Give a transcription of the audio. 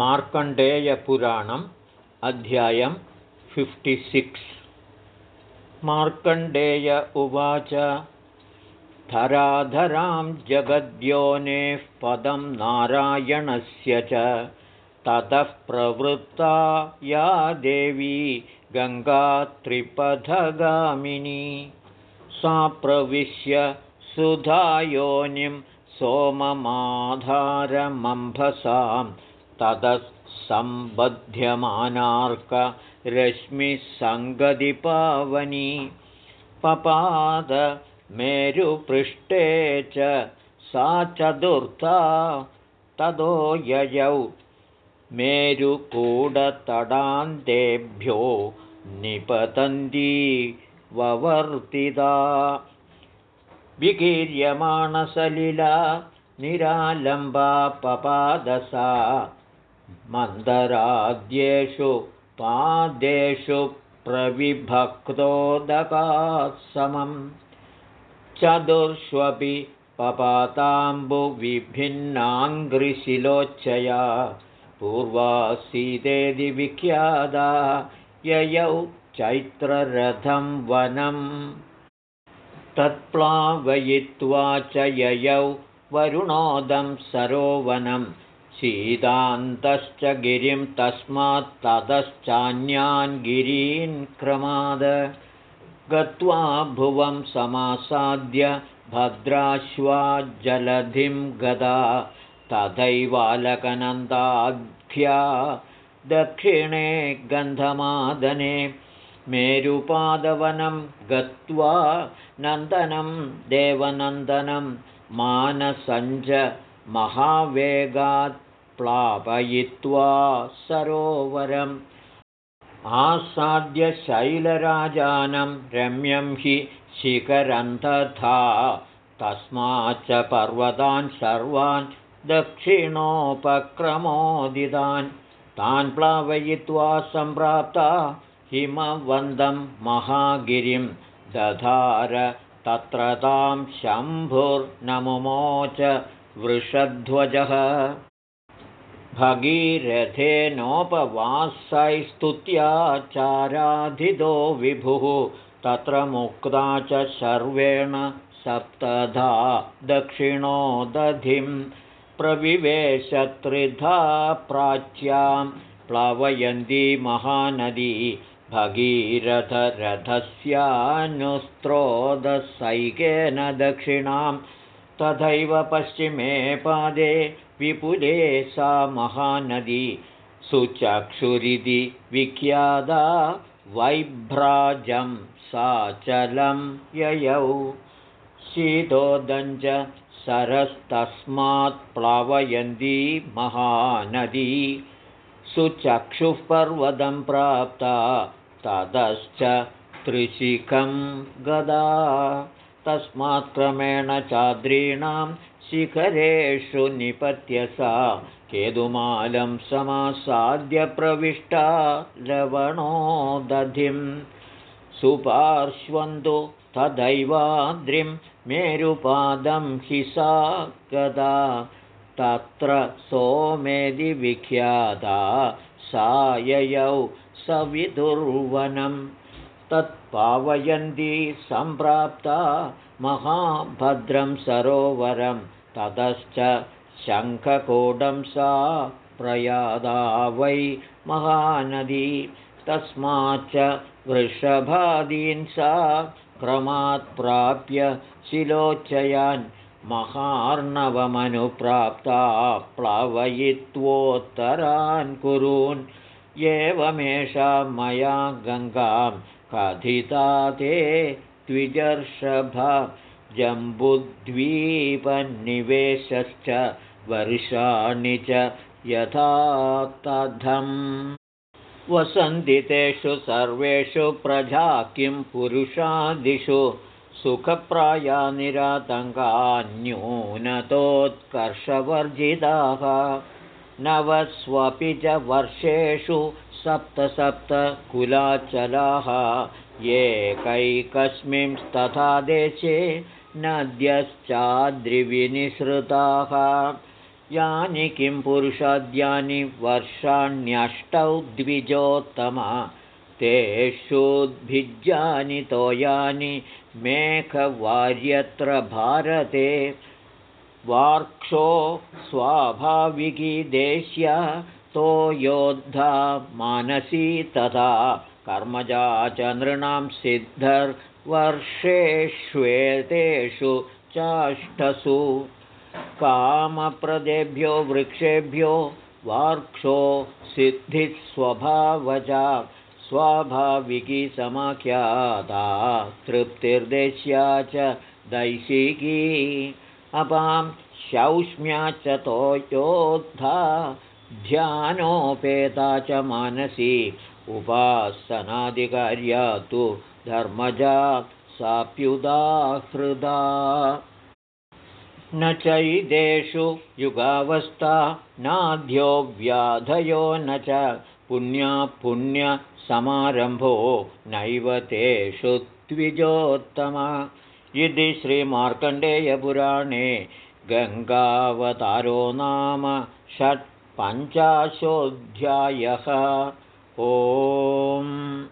मार्कण्डेयपुराणम् अध्यायं फिफ्टिसिक्स् मार्कण्डेय उवाच धराधरां जगद्योनेः पदं नारायणस्य च ततः प्रवृत्ता या देवी गङ्गात्रिपथगामिनी सा प्रविश्य सुधायोनिं सोममाधारमम्भसां ततः सम्बध्यमानार्करश्मिसङ्गदिपावनी पपादमेरुपृष्ठे च सा चतुर्था। ततो ययौ मेरुकूडतडान्तेभ्यो निपतन्ती ववर्तिता विकीर्यमाणसलिला निरालम्बा पपादसा मन्दराद्येषु पादेषु प्रविभक्तोदकात्समं चतुर्ष्वपि पपाताम्बुविभिन्नाङ्घ्रिशिलोच्चया पूर्वासीदेदि विख्यादा ययौ चैत्ररथं वनम्। तत्प्लावयित्वा च ययौ वरुणोदं सरोवनं शीतान्तश्च गिरिं तस्मात्ततश्चान्यान् गिरीन् क्रमाद। गत्वा भुवं समासाद्य भद्राश्वा जलधिं गदा। तथैवालकनन्दाख्या दक्षिणे गन्धमादने मेरुपादवनं गत्वा नन्दनं देवनन्दनं मानसञ्च महावेगात् प्लापयित्वा सरोवरम् आसाद्य शैलराजानं रम्यं हि शिखरं तथा तस्माच्च पर्वतान् सर्वान् दक्षिणोपक्रमोदितान् तान् प्लावयित्वा सम्प्राप्ता हिमवन्दं महागिरिं दधार तत्र तां शम्भुर्नमुमोच वृषध्वजः भगीरथेनोपवासैस्तुत्याचाराधितो विभुः। तत्र मुक्ता च सर्वेण सप्तधा दक्षिणो दधिं प्रविवेशत्रिधा प्राच्यां प्लवयन्ती महानदी। भगीरथरथस्यानुस्त्रोदसैकेन दक्षिणां तथैव पश्चिमे पादे विपुले सा महानदी। सुचक्षुरिति विख्यादा वैभ्राजं साचलं ययौ। शीतोदञ्च सरस्तस्मात् प्लवयन्ती महानदी। सुचक्षुः पर्वतं प्राप्ता ततश्च त्रिशिखं गदा तस्मात् क्रमेण चाद्रीणां शिखरेषु निपत्य सा केतुमालं समासाद्य प्रविष्टा लवणो दधिं सुपार्श्वन्तु तदैवाद्रिं मेरुपादं हि सा गदा। तत्र सोमेदि विख्याता सा ययौ सविदुर्वनं तत्पावयन्ती सम्प्राप्ता महाभद्रं सरोवरं ततश्च शङ्खकोडं सा प्रयादा वै महानदी तस्माच्च वृषभादीन् सा क्रमात् प्राप्य शिलोच्चयान् महार्णवमनुप्राप्ता प्लवयित्वोत्तरान् कुरून् एवमेषा मया गङ्गां कथिता ते द्विजर्षभ जम्बुद्वीपनिवेशश्च वर्षाणि च यथा तथम् वसन्दितेषु सर्वेषु प्रजा किं पुरुषादिषु सुखप्राया निरातङ्गान्यूनतोत्कर्षवर्जिताः नवस्वपि च वर्षेषु सप्त सप्त कुलाचलाः एकैकस्मिंस्तथा देशे नद्यश्चाद्रिविनिसृताः। यानि किं पुरुषाद्यानि वर्षाण्यष्टौ द्विजोत्तमा। तेषुद्भिज्यानि तोयानि मेघवार्यत्र भारते वार्क्षो स्वाभाविकी देश्या तो योद्धा मानसी तथा कर्मजा च नृणां सिद्धर्वर्षेष्वेतेषु चाष्टसु। कामप्रदेभ्यो वृक्षेभ्यो वार्क्षो सिद्धिस्वभावजा स्वाभाविकी समाख्याता तृप्तिर्देश्या च दैशिकी अपां शौष्म्या च तोयोद्धा ध्यानोपेता च मानसी उपासनादिकार्या तु धर्मजा साप्युदाहृदा। न चैदेषु युगावस्था नाध्यो व्याधयो न च पुण्यपुण्यसमारम्भो नैव तेषु द्विजोत्तम इति श्रीमार्कण्डेयपुराणे गङ्गावतारो नाम षट्पञ्चाशोऽध्यायः। ओम्